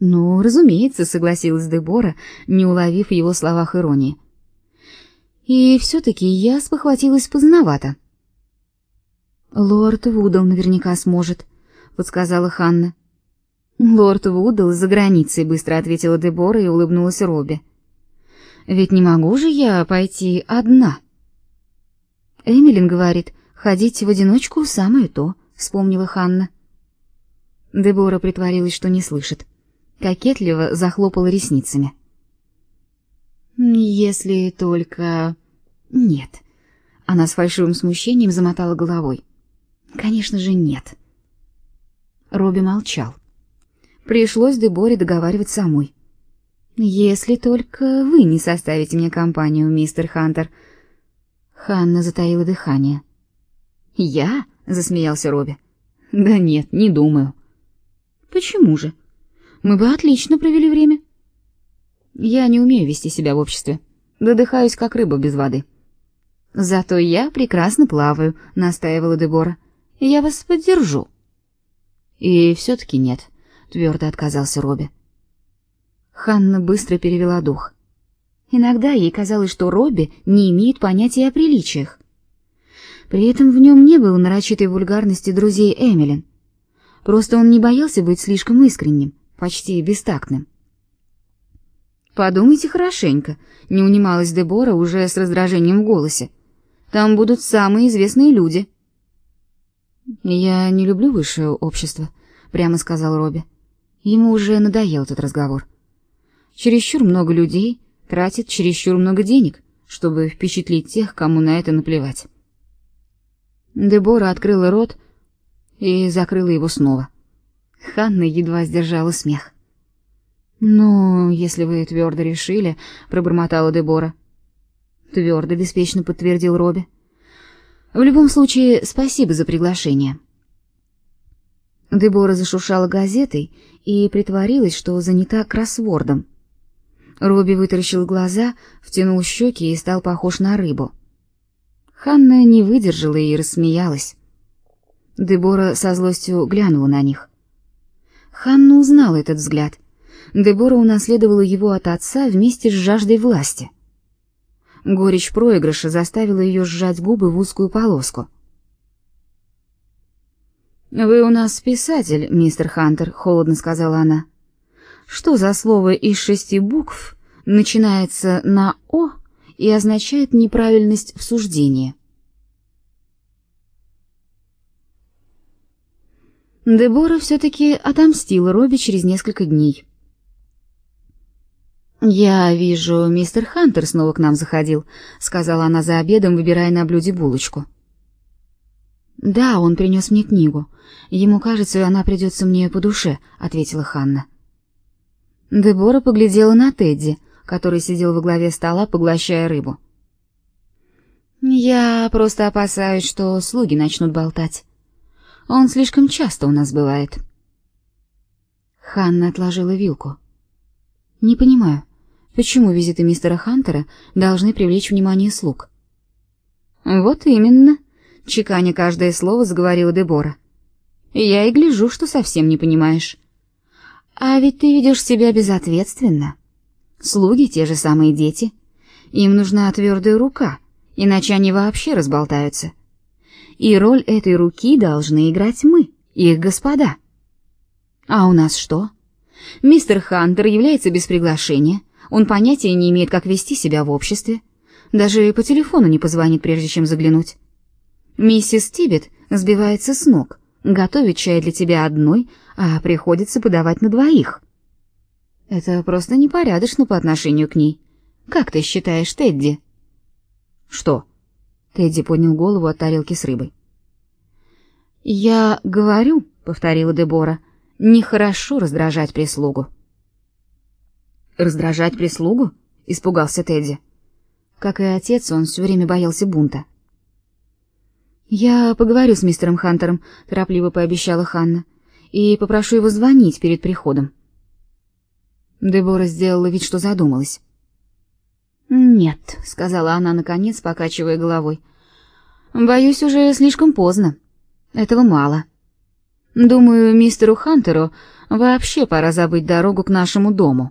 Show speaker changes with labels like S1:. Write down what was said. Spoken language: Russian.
S1: Ну, разумеется, согласилась Дебора, не уловив в его словах иронии. И все таки я спохватилась поздновато. Лорд Вудал наверняка сможет, подсказала Ханна. Лорд Вудал за границей, быстро ответила Дебора и улыбнулась Робби. Ведь не могу же я пойти одна. Эмилин говорит, ходить в одиночку самое то, вспомнила Ханна. Дебора притворилась, что не слышит. Кокетливо захлопала ресницами. Если только нет. Она с фальшивым смущением замотала головой. Конечно же, нет. Робби молчал. Пришлось Деборе договаривать самой. Если только вы не составите мне компанию, мистер Хантер. Ханна затаила дыхание. Я? засмеялся Робби. Да нет, не думаю. Почему же? Мы бы отлично провели время. Я не умею вести себя в обществе. Додыхаюсь как рыба без воды. Зато я прекрасно плаваю, настаивала Дебора. Я вас поддержу. И все таки нет, твердо отказался Робби. Ханна быстро перевела дух. Иногда ей казалось, что Робби не имеет понятия о приличиях. При этом в нем не было нарочитой вульгарности друзей Эмилин. Просто он не боялся быть слишком искренним, почти бестактным. Подумайте хорошенько, не унималась Дебора уже с раздражением в голосе. Там будут самые известные люди. Я не люблю высшее общество, прямо сказал Робби. Ему уже надоел этот разговор. Чересчур много людей тратит чересчур много денег, чтобы впечатлить тех, кому на это наплевать. Дебора открыла рот и закрыла его снова. Ханна едва сдержала смех. «Ну, если вы твердо решили», — пробормотала Дебора. Твердо, беспечно подтвердил Робби. «В любом случае, спасибо за приглашение». Дебора зашуршала газетой и притворилась, что занята кроссвордом. Робби вытаращил глаза, втянул щеки и стал похож на рыбу. Ханна не выдержала и рассмеялась. Дебора со злостью глянула на них. Ханна узнала этот взгляд. Дебора унаследовала его от отца вместе с жаждой власти. Горечь проигрыша заставила ее сжать губы в узкую полоску. «Вы у нас писатель, мистер Хантер», — холодно сказала она. «Что за слово из шести букв начинается на «о» и означает неправильность в суждении?» Дебора все-таки отомстила Робби через несколько дней. «Я вижу, мистер Хантер снова к нам заходил», — сказала она за обедом, выбирая на блюде булочку. «Да, он принес мне книгу. Ему кажется, она придется мне по душе», — ответила Ханна. Дебора поглядела на Тедди, который сидел во главе стола, поглощая рыбу. «Я просто опасаюсь, что слуги начнут болтать. Он слишком часто у нас бывает. Ханна отложила вилку. Не понимаю, почему визиты мистера Хантера должны привлечь внимание слуг? Вот именно, чеканя каждое слово, заговорила Дебора. Я и гляжу, что совсем не понимаешь. А ведь ты ведешь себя безответственно. Слуги те же самые дети. Им нужна твердая рука, иначе они вообще разболтаются и роль этой руки должны играть мы, их господа. А у нас что? Мистер Хантер является без приглашения, он понятия не имеет, как вести себя в обществе, даже по телефону не позвонит, прежде чем заглянуть. Миссис Тибет сбивается с ног, готовит чай для тебя одной, а приходится подавать на двоих. Это просто непорядочно по отношению к ней. Как ты считаешь, Тедди? Что? Тедди поднял голову от тарелки с рыбой. Я говорю, повторила Дебора, нехорошо раздражать прислугу. Раздражать прислугу? испугался Тедди. Как и отец, он все время боялся бунта. Я поговорю с мистером Хантером, торопливо пообещала Ханна, и попрошу его звонить перед приходом. Дебора сделала вид, что задумалась. «Нет», — сказала она наконец, покачивая головой. «Боюсь, уже слишком поздно. Этого мало. Думаю, мистеру Хантеру вообще пора забыть дорогу к нашему дому.